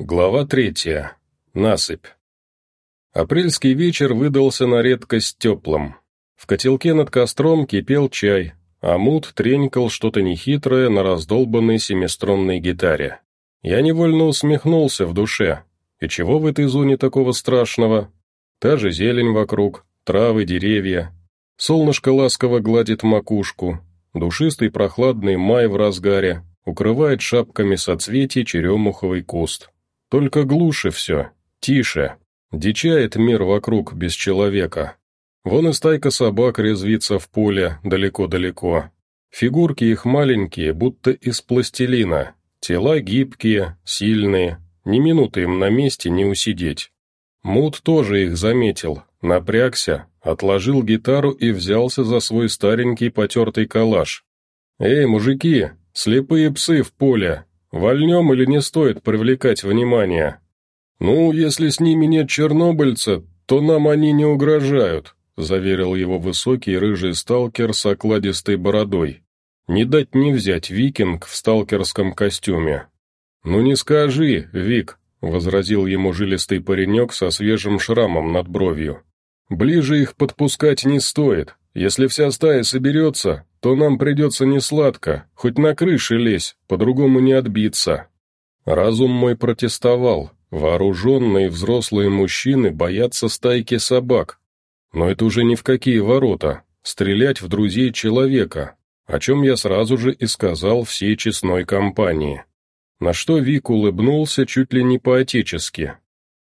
Глава третья. Насыпь. Апрельский вечер выдался на редкость теплым. В котелке над костром кипел чай, а мут тренькал что-то нехитрое на раздолбанной семиструнной гитаре. Я невольно усмехнулся в душе. И чего в этой зоне такого страшного? Та же зелень вокруг, травы, деревья. Солнышко ласково гладит макушку. Душистый прохладный май в разгаре, укрывает шапками соцветий черемуховый куст. Только глуше все, тише. Дичает мир вокруг без человека. Вон и стайка собак резвится в поле далеко-далеко. Фигурки их маленькие, будто из пластилина. Тела гибкие, сильные. Ни минуты им на месте не усидеть. Мут тоже их заметил, напрягся, отложил гитару и взялся за свой старенький потертый калаш. «Эй, мужики, слепые псы в поле, Вольнем или не стоит привлекать внимание? Ну, если с ними нет чернобыльца, то нам они не угрожают, заверил его высокий рыжий сталкер с окладистой бородой. Не дать не взять викинг в сталкерском костюме. «Ну не скажи, Вик», — возразил ему жилистый паренек со свежим шрамом над бровью. «Ближе их подпускать не стоит. Если вся стая соберется, то нам придется несладко, хоть на крыше лезь, по-другому не отбиться. Разум мой протестовал, вооруженные взрослые мужчины боятся стайки собак. Но это уже ни в какие ворота, стрелять в друзей человека, о чем я сразу же и сказал всей честной компании. На что Вик улыбнулся чуть ли не по-отечески.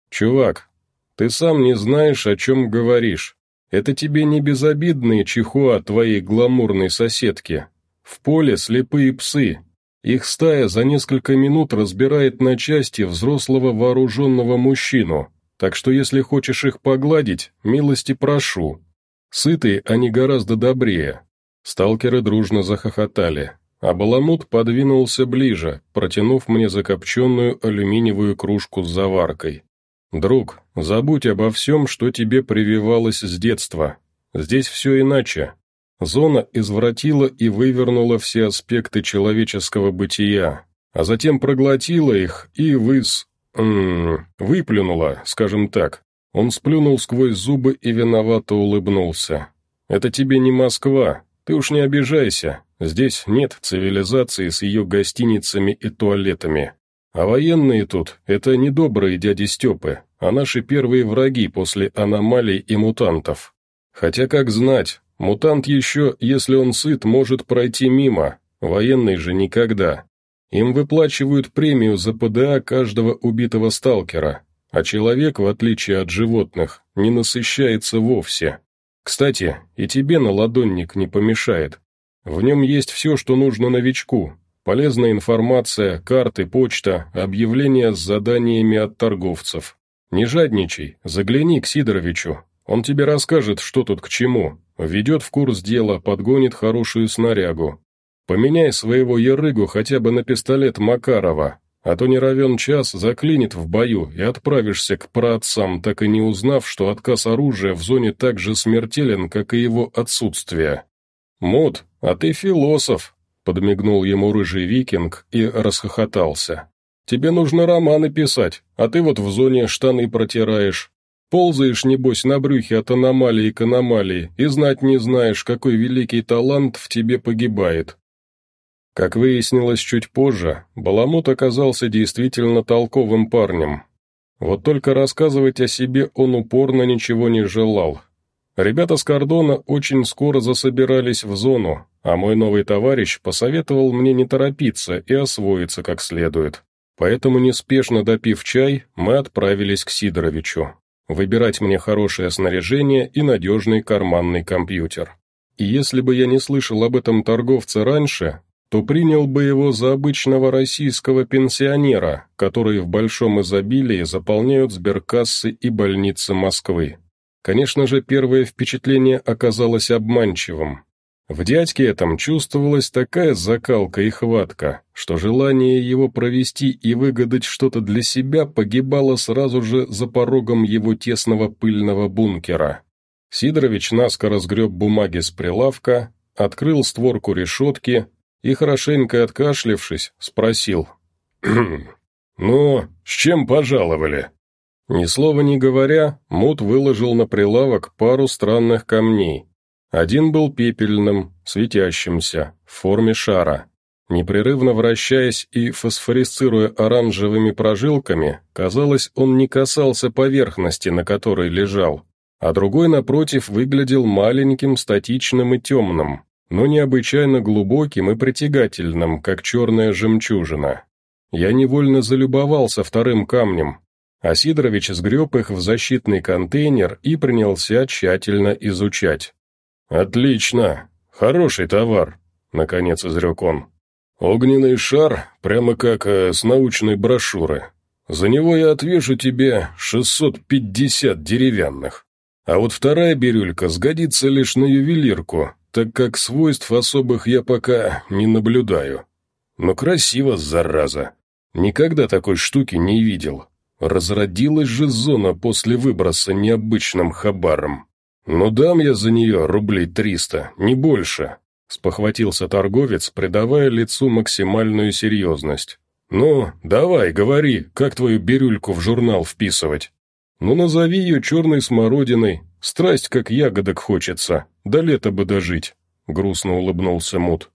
«Чувак, ты сам не знаешь, о чем говоришь. Это тебе не безобидные чихуа твоей гламурной соседки. В поле слепые псы. Их стая за несколько минут разбирает на части взрослого вооруженного мужчину, так что если хочешь их погладить, милости прошу. Сытые они гораздо добрее». Сталкеры дружно захохотали, а Баламут подвинулся ближе, протянув мне закопченную алюминиевую кружку с заваркой. «Друг, забудь обо всем, что тебе прививалось с детства. Здесь все иначе. Зона извратила и вывернула все аспекты человеческого бытия, а затем проглотила их и выс... М -м, выплюнула, скажем так. Он сплюнул сквозь зубы и виновато улыбнулся. «Это тебе не Москва, ты уж не обижайся, здесь нет цивилизации с ее гостиницами и туалетами. А военные тут — это не добрые дяди Степы, а наши первые враги после аномалий и мутантов. Хотя, как знать, мутант еще, если он сыт, может пройти мимо, военный же никогда. Им выплачивают премию за ПДА каждого убитого сталкера, а человек, в отличие от животных, не насыщается вовсе. Кстати, и тебе на ладонник не помешает. В нем есть все, что нужно новичку, Полезная информация, карты, почта, объявления с заданиями от торговцев. Не жадничай, загляни к Сидоровичу. Он тебе расскажет, что тут к чему, введет в курс дела, подгонит хорошую снарягу. Поменяй своего ерыгу хотя бы на пистолет Макарова, а то не равен час заклинит в бою и отправишься к праотцам, так и не узнав, что отказ оружия в зоне так же смертелен, как и его отсутствие. Мод, а ты философ, Подмигнул ему рыжий викинг и расхохотался. «Тебе нужно романы писать, а ты вот в зоне штаны протираешь. Ползаешь, небось, на брюхе от аномалии к аномалии и знать не знаешь, какой великий талант в тебе погибает». Как выяснилось чуть позже, Баламут оказался действительно толковым парнем. Вот только рассказывать о себе он упорно ничего не желал, Ребята с кордона очень скоро засобирались в зону, а мой новый товарищ посоветовал мне не торопиться и освоиться как следует. Поэтому, неспешно допив чай, мы отправились к Сидоровичу. Выбирать мне хорошее снаряжение и надежный карманный компьютер. И если бы я не слышал об этом торговце раньше, то принял бы его за обычного российского пенсионера, которые в большом изобилии заполняют сберкассы и больницы Москвы. Конечно же, первое впечатление оказалось обманчивым. В дядьке этом чувствовалась такая закалка и хватка, что желание его провести и выгадать что-то для себя погибало сразу же за порогом его тесного пыльного бункера. Сидорович наскоро сгреб бумаги с прилавка, открыл створку решетки и, хорошенько откашлившись, спросил. «Ну, с чем пожаловали?» Ни слова не говоря, Мут выложил на прилавок пару странных камней. Один был пепельным, светящимся, в форме шара. Непрерывно вращаясь и фосфорисцируя оранжевыми прожилками, казалось, он не касался поверхности, на которой лежал, а другой, напротив, выглядел маленьким, статичным и темным, но необычайно глубоким и притягательным, как черная жемчужина. Я невольно залюбовался вторым камнем, а Сидорович сгреб их в защитный контейнер и принялся тщательно изучать. «Отлично! Хороший товар!» — наконец изрек он. «Огненный шар, прямо как э, с научной брошюры. За него я отвешу тебе 650 деревянных. А вот вторая бирюлька сгодится лишь на ювелирку, так как свойств особых я пока не наблюдаю. Но красиво, зараза. Никогда такой штуки не видел. Разродилась же зона после выброса необычным хабаром. Ну дам я за нее рублей триста, не больше. Спохватился торговец, придавая лицу максимальную серьезность. «Ну, давай, говори, как твою бирюльку в журнал вписывать?» «Ну, назови ее черной смородиной. Страсть, как ягодок хочется. До лета бы дожить», — грустно улыбнулся Мут.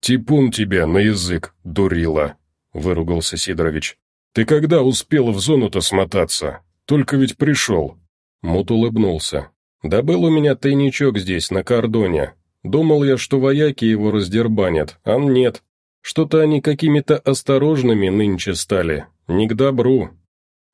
«Типун тебя на язык, дурила», — выругался Сидорович. «Ты когда успел в зону-то смотаться? Только ведь пришел». Мут улыбнулся. «Да был у меня тайничок здесь, на кордоне. Думал я, что вояки его раздербанят, а нет. Что-то они какими-то осторожными нынче стали, не к добру.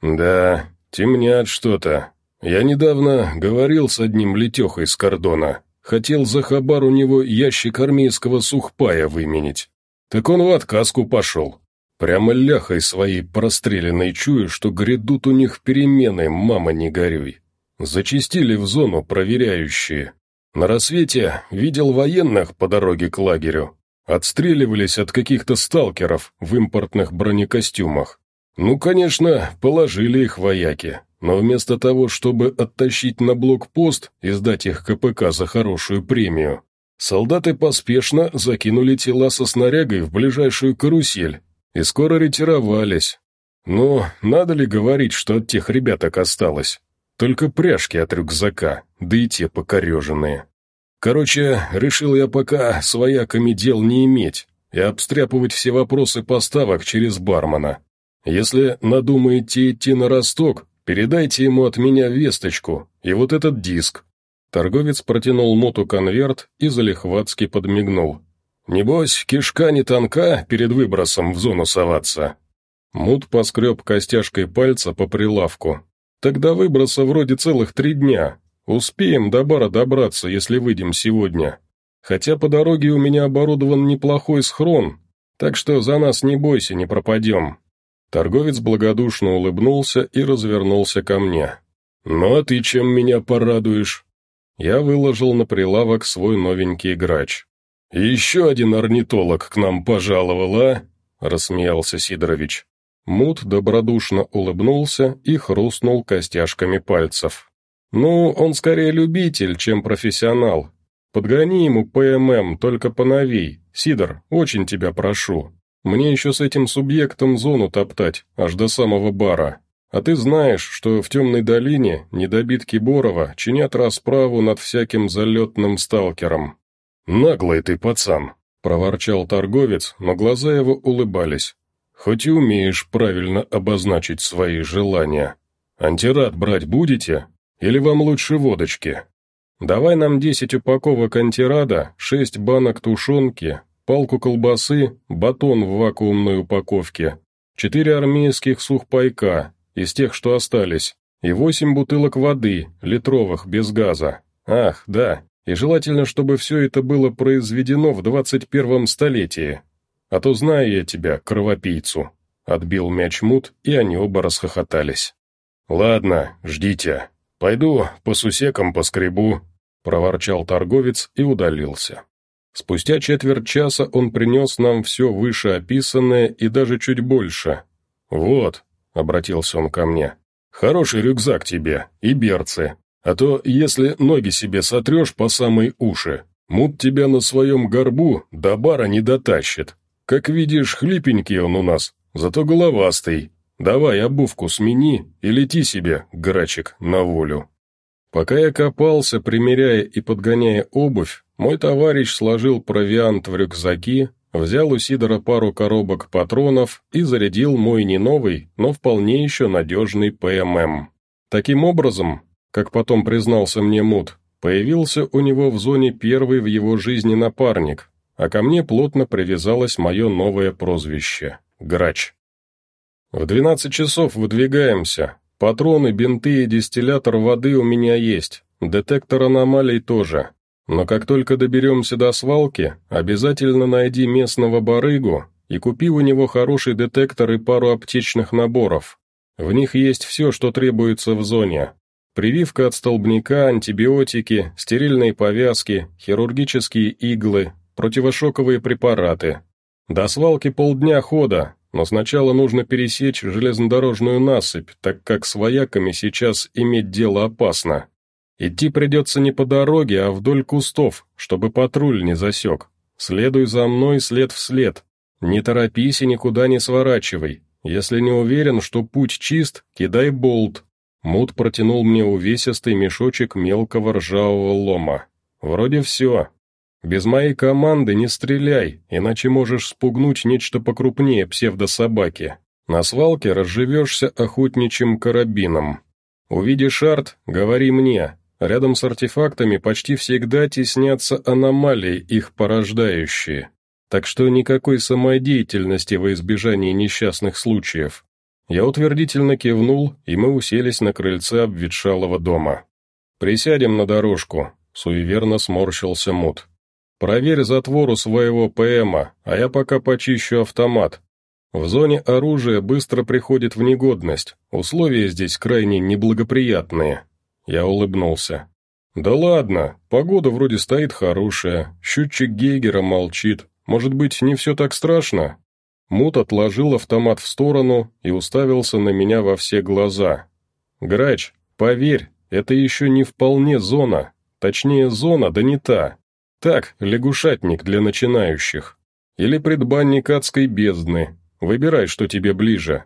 Да, темнят что-то. Я недавно говорил с одним летехой с кордона. Хотел за хабар у него ящик армейского сухпая выменить. Так он в отказку пошел. Прямо ляхой своей простреленной чую, что грядут у них перемены, мама не горюй. Зачистили в зону проверяющие. На рассвете видел военных по дороге к лагерю. Отстреливались от каких-то сталкеров в импортных бронекостюмах. Ну, конечно, положили их вояки, но вместо того, чтобы оттащить на блокпост и сдать их КПК за хорошую премию, солдаты поспешно закинули тела со снарягой в ближайшую карусель и скоро ретировались. Ну, надо ли говорить, что от тех ребяток осталось? Только пряжки от рюкзака, да и те покореженные. Короче, решил я пока свояками дел не иметь и обстряпывать все вопросы поставок через бармена. Если надумаете идти на росток, передайте ему от меня весточку и вот этот диск». Торговец протянул Моту конверт и залихватски подмигнул. «Небось, кишка не тонка перед выбросом в зону соваться». Мут поскреб костяшкой пальца по прилавку, Тогда выброса вроде целых три дня. Успеем до бара добраться, если выйдем сегодня. Хотя по дороге у меня оборудован неплохой схрон, так что за нас не бойся, не пропадем». Торговец благодушно улыбнулся и развернулся ко мне. «Ну а ты чем меня порадуешь?» Я выложил на прилавок свой новенький грач. «Еще один орнитолог к нам пожаловал, а?» — рассмеялся Сидорович. Мут добродушно улыбнулся и хрустнул костяшками пальцев. «Ну, он скорее любитель, чем профессионал. Подгони ему ПММ, только поновей. Сидор, очень тебя прошу. Мне еще с этим субъектом зону топтать, аж до самого бара. А ты знаешь, что в темной долине недобитки Борова чинят расправу над всяким залетным сталкером». «Наглый ты, пацан!» — проворчал торговец, но глаза его улыбались. Хоть и умеешь правильно обозначить свои желания. Антирад брать будете? Или вам лучше водочки? Давай нам десять упаковок антирада, шесть банок тушенки, палку колбасы, батон в вакуумной упаковке, четыре армейских сухпайка, из тех, что остались, и восемь бутылок воды, литровых, без газа. Ах, да, и желательно, чтобы все это было произведено в двадцать первом столетии, а то знаю я тебя, кровопийцу». Отбил мяч Мут, и они оба расхохотались. «Ладно, ждите. Пойду по сусекам поскребу», — проворчал торговец и удалился. Спустя четверть часа он принес нам все вышеописанное и даже чуть больше. «Вот», — обратился он ко мне, — «хороший рюкзак тебе и берцы, а то, если ноги себе сотрешь по самой уши, мут тебя на своем горбу до бара не дотащит, как видишь, хлипенький он у нас, зато головастый. Давай обувку смени и лети себе, грачик, на волю». Пока я копался, примеряя и подгоняя обувь, мой товарищ сложил провиант в рюкзаки, взял у Сидора пару коробок патронов и зарядил мой не новый, но вполне еще надежный ПММ. Таким образом, как потом признался мне Мут, появился у него в зоне первый в его жизни напарник, а ко мне плотно привязалось мое новое прозвище — Грач. В двенадцать часов выдвигаемся, Патроны, бинты и дистиллятор воды у меня есть, детектор аномалий тоже. Но как только доберемся до свалки, обязательно найди местного барыгу и купи у него хороший детектор и пару аптечных наборов. В них есть все, что требуется в зоне. Прививка от столбняка, антибиотики, стерильные повязки, хирургические иглы, противошоковые препараты. До свалки полдня хода, но сначала нужно пересечь железнодорожную насыпь, так как с вояками сейчас иметь дело опасно. Идти придется не по дороге, а вдоль кустов, чтобы патруль не засек. Следуй за мной след в след. Не торопись и никуда не сворачивай. Если не уверен, что путь чист, кидай болт. Мут протянул мне увесистый мешочек мелкого ржавого лома. Вроде все. Без моей команды не стреляй, иначе можешь спугнуть нечто покрупнее псевдособаки. На свалке разживешься охотничьим карабином. Увидишь арт, говори мне. Рядом с артефактами почти всегда теснятся аномалии, их порождающие. Так что никакой самодеятельности во избежание несчастных случаев. Я утвердительно кивнул, и мы уселись на крыльце обветшалого дома. «Присядем на дорожку», — суеверно сморщился Мут. Проверь затвору своего ПМа, а я пока почищу автомат. В зоне оружие быстро приходит в негодность, условия здесь крайне неблагоприятные». Я улыбнулся. «Да ладно, погода вроде стоит хорошая, счетчик Гейгера молчит, может быть, не все так страшно?» Мут отложил автомат в сторону и уставился на меня во все глаза. «Грач, поверь, это еще не вполне зона, точнее зона, да не та. Так, лягушатник для начинающих. Или предбанник адской бездны. Выбирай, что тебе ближе.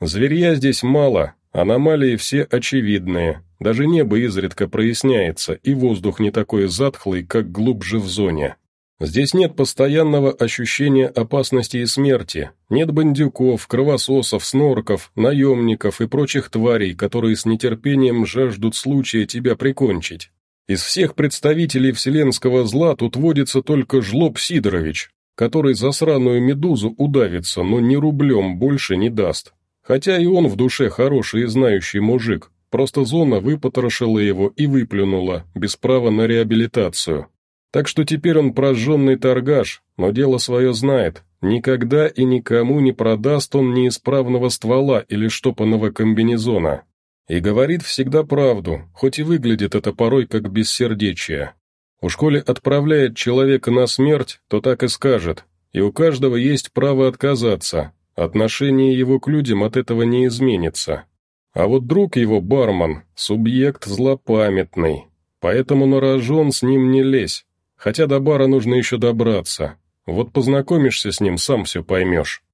Зверья здесь мало, аномалии все очевидные. Даже небо изредка проясняется, и воздух не такой затхлый, как глубже в зоне. Здесь нет постоянного ощущения опасности и смерти, нет бандюков, кровососов, снорков, наемников и прочих тварей, которые с нетерпением жаждут случая тебя прикончить. Из всех представителей вселенского зла тут водится только Жлоб Сидорович, который за сраную медузу удавится, но ни рублем больше не даст. Хотя и он в душе хороший и знающий мужик, просто зона выпотрошила его и выплюнула, без права на реабилитацию. Так что теперь он прожженный торгаш, но дело свое знает, никогда и никому не продаст он неисправного ствола или штопанного комбинезона. И говорит всегда правду, хоть и выглядит это порой как бессердечие. У школе отправляет человека на смерть, то так и скажет, и у каждого есть право отказаться, отношение его к людям от этого не изменится. А вот друг его, бармен, субъект злопамятный, поэтому на рожон с ним не лезь, хотя до бара нужно еще добраться. Вот познакомишься с ним, сам все поймешь.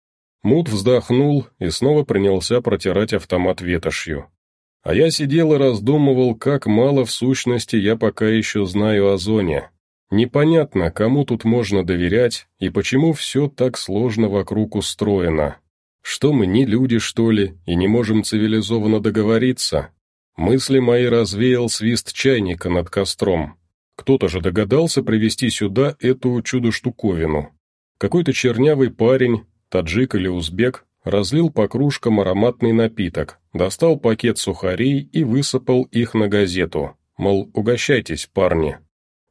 Мут вздохнул и снова принялся протирать автомат ветошью. А я сидел и раздумывал, как мало в сущности я пока еще знаю о зоне. Непонятно, кому тут можно доверять и почему все так сложно вокруг устроено. Что мы, не люди, что ли, и не можем цивилизованно договориться? Мысли мои развеял свист чайника над костром. Кто-то же догадался привезти сюда эту чудо-штуковину. Какой-то чернявый парень, таджик или узбек, разлил по кружкам ароматный напиток, достал пакет сухарей и высыпал их на газету, мол, угощайтесь, парни.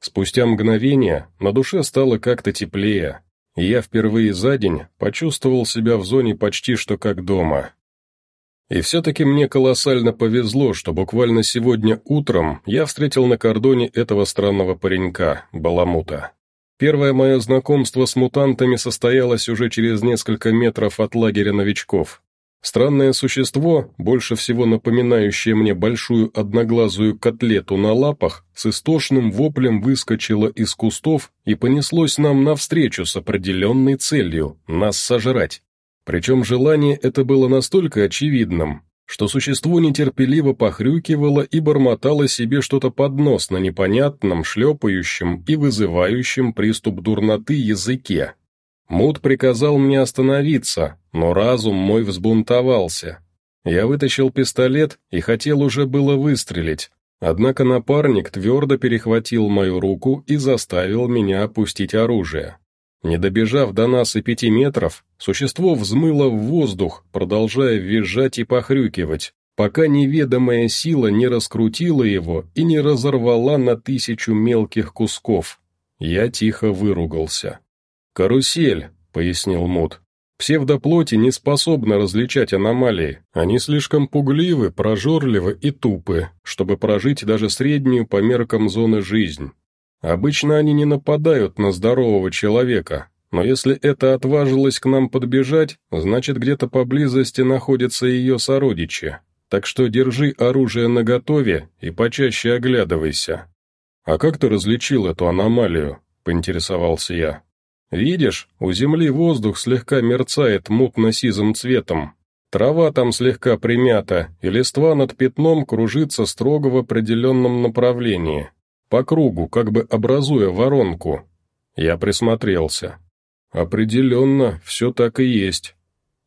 Спустя мгновение на душе стало как-то теплее, и я впервые за день почувствовал себя в зоне почти что как дома. И все-таки мне колоссально повезло, что буквально сегодня утром я встретил на кордоне этого странного паренька, Баламута. Первое мое знакомство с мутантами состоялось уже через несколько метров от лагеря новичков. Странное существо, больше всего напоминающее мне большую одноглазую котлету на лапах, с истошным воплем выскочило из кустов и понеслось нам навстречу с определенной целью – нас сожрать. Причем желание это было настолько очевидным, что существо нетерпеливо похрюкивало и бормотало себе что-то под нос на непонятном, шлепающем и вызывающем приступ дурноты языке. Мут приказал мне остановиться, но разум мой взбунтовался. Я вытащил пистолет и хотел уже было выстрелить, однако напарник твердо перехватил мою руку и заставил меня опустить оружие. Не добежав до нас и пяти метров, существо взмыло в воздух, продолжая визжать и похрюкивать, пока неведомая сила не раскрутила его и не разорвала на тысячу мелких кусков. Я тихо выругался. «Карусель», — пояснил Мут. «Псевдоплоти не способны различать аномалии. Они слишком пугливы, прожорливы и тупы, чтобы прожить даже среднюю по меркам зоны жизнь. Обычно они не нападают на здорового человека, но если это отважилось к нам подбежать, значит где-то поблизости находятся ее сородичи. Так что держи оружие наготове и почаще оглядывайся. «А как ты различил эту аномалию?» — поинтересовался я. «Видишь, у земли воздух слегка мерцает мутно-сизым цветом. Трава там слегка примята, и листва над пятном кружится строго в определенном направлении по кругу, как бы образуя воронку. Я присмотрелся. Определенно, все так и есть.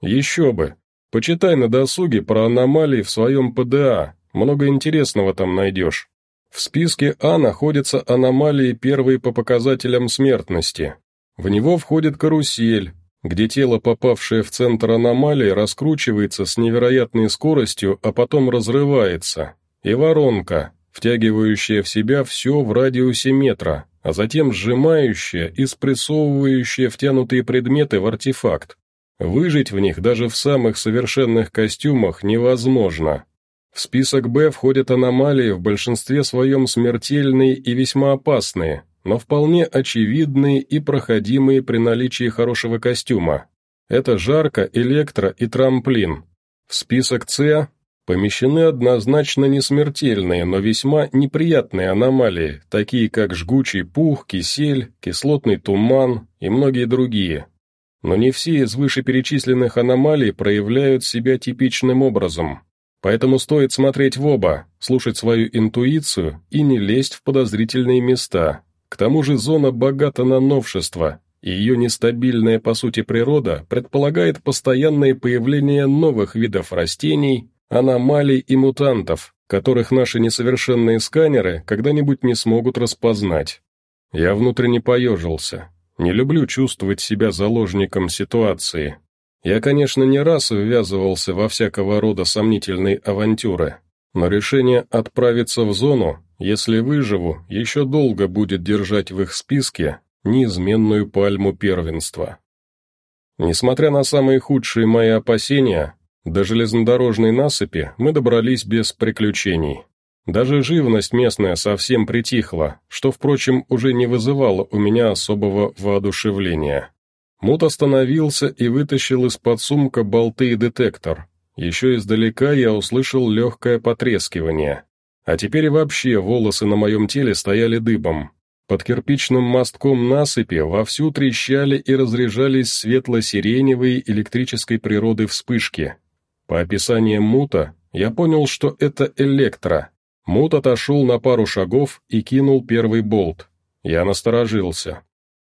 Еще бы. Почитай на досуге про аномалии в своем ПДА, много интересного там найдешь. В списке А находятся аномалии первые по показателям смертности. В него входит карусель, где тело, попавшее в центр аномалии, раскручивается с невероятной скоростью, а потом разрывается, и воронка, втягивающая в себя все в радиусе метра, а затем сжимающая и спрессовывающая втянутые предметы в артефакт. Выжить в них даже в самых совершенных костюмах невозможно. В список «Б» входят аномалии в большинстве своем смертельные и весьма опасные, но вполне очевидные и проходимые при наличии хорошего костюма. Это жарко, электро и трамплин. В список «С» помещены однозначно не смертельные, но весьма неприятные аномалии, такие как жгучий пух, кисель, кислотный туман и многие другие. Но не все из вышеперечисленных аномалий проявляют себя типичным образом. Поэтому стоит смотреть в оба, слушать свою интуицию и не лезть в подозрительные места. К тому же зона богата на новшества, и ее нестабильная по сути природа предполагает постоянное появление новых видов растений, аномалий и мутантов, которых наши несовершенные сканеры когда-нибудь не смогут распознать. Я внутренне поежился. Не люблю чувствовать себя заложником ситуации. Я, конечно, не раз ввязывался во всякого рода сомнительные авантюры, но решение отправиться в зону, если выживу, еще долго будет держать в их списке неизменную пальму первенства. Несмотря на самые худшие мои опасения, до железнодорожной насыпи мы добрались без приключений. Даже живность местная совсем притихла, что, впрочем, уже не вызывало у меня особого воодушевления. Мут остановился и вытащил из-под сумка болты и детектор. Еще издалека я услышал легкое потрескивание. А теперь вообще волосы на моем теле стояли дыбом. Под кирпичным мостком насыпи вовсю трещали и разряжались светло-сиреневые электрической природы вспышки, по описаниям Мута, я понял, что это электро. Мут отошел на пару шагов и кинул первый болт. Я насторожился.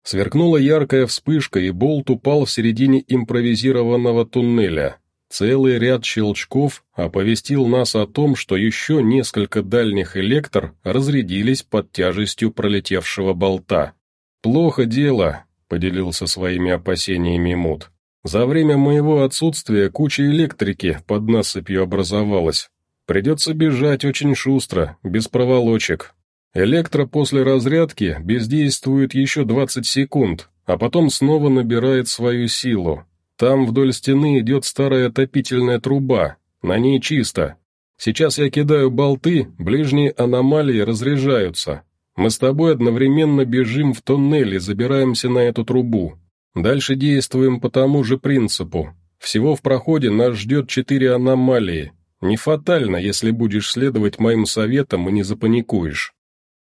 Сверкнула яркая вспышка, и болт упал в середине импровизированного туннеля. Целый ряд щелчков оповестил нас о том, что еще несколько дальних электр разрядились под тяжестью пролетевшего болта. «Плохо дело», — поделился своими опасениями Мут. За время моего отсутствия куча электрики под насыпью образовалась. Придется бежать очень шустро, без проволочек. Электро после разрядки бездействует еще 20 секунд, а потом снова набирает свою силу. Там вдоль стены идет старая отопительная труба, на ней чисто. Сейчас я кидаю болты, ближние аномалии разряжаются. Мы с тобой одновременно бежим в тоннель и забираемся на эту трубу. Дальше действуем по тому же принципу. Всего в проходе нас ждет четыре аномалии. Не фатально, если будешь следовать моим советам и не запаникуешь.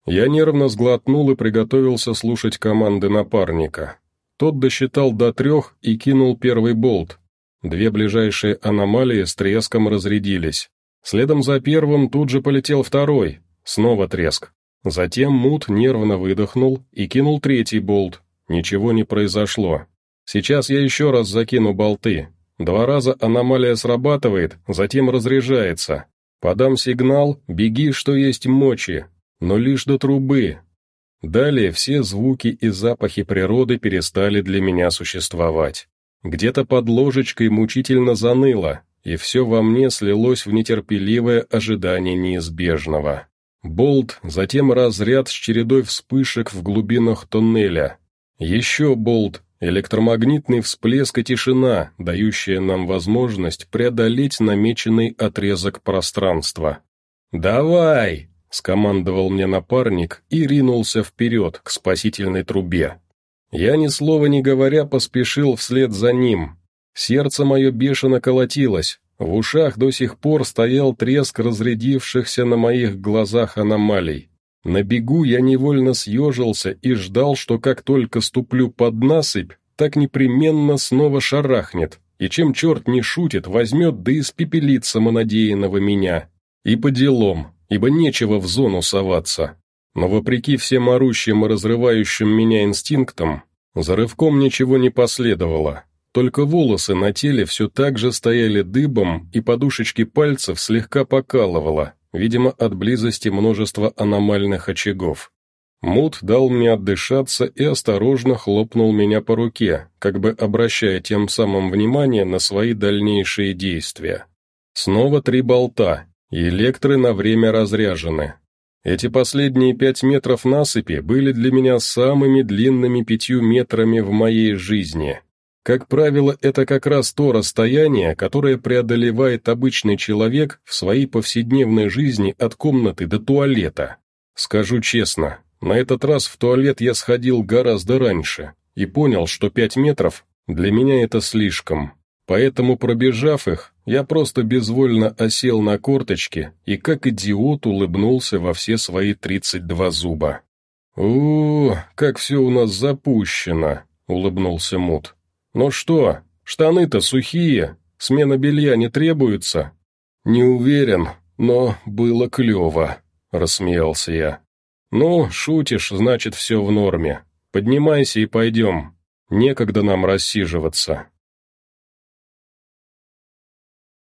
Я нервно сглотнул и приготовился слушать команды напарника. Тот досчитал до трех и кинул первый болт. Две ближайшие аномалии с треском разрядились. Следом за первым тут же полетел второй, снова треск. Затем Мут нервно выдохнул и кинул третий болт. Ничего не произошло. Сейчас я еще раз закину болты. Два раза аномалия срабатывает, затем разряжается. Подам сигнал, беги, что есть мочи, но лишь до трубы. Далее все звуки и запахи природы перестали для меня существовать. Где-то под ложечкой мучительно заныло, и все во мне слилось в нетерпеливое ожидание неизбежного. Болт, затем разряд с чередой вспышек в глубинах тоннеля. Еще болт, электромагнитный всплеск и тишина, дающая нам возможность преодолеть намеченный отрезок пространства. «Давай!» — скомандовал мне напарник и ринулся вперед к спасительной трубе. Я ни слова не говоря поспешил вслед за ним. Сердце мое бешено колотилось, в ушах до сих пор стоял треск разрядившихся на моих глазах аномалий. На бегу я невольно съежился и ждал, что как только ступлю под насыпь, так непременно снова шарахнет, и чем черт не шутит, возьмет да испепелит самонадеянного меня. И по делам, ибо нечего в зону соваться. Но вопреки всем орущим и разрывающим меня инстинктам, за рывком ничего не последовало. Только волосы на теле все так же стояли дыбом, и подушечки пальцев слегка покалывало, видимо, от близости множества аномальных очагов. Мут дал мне отдышаться и осторожно хлопнул меня по руке, как бы обращая тем самым внимание на свои дальнейшие действия. Снова три болта, и электры на время разряжены, эти последние пять метров насыпи были для меня самыми длинными пятью метрами в моей жизни. Как правило, это как раз то расстояние, которое преодолевает обычный человек в своей повседневной жизни от комнаты до туалета. Скажу честно, на этот раз в туалет я сходил гораздо раньше и понял, что пять метров для меня это слишком. Поэтому, пробежав их, я просто безвольно осел на корточки и как идиот улыбнулся во все свои тридцать два зуба. у, как все у нас запущено!» — улыбнулся Мут. «Ну что, штаны-то сухие, смена белья не требуется?» «Не уверен, но было клево», — рассмеялся я. «Ну, шутишь, значит, все в норме. Поднимайся и пойдем. Некогда нам рассиживаться».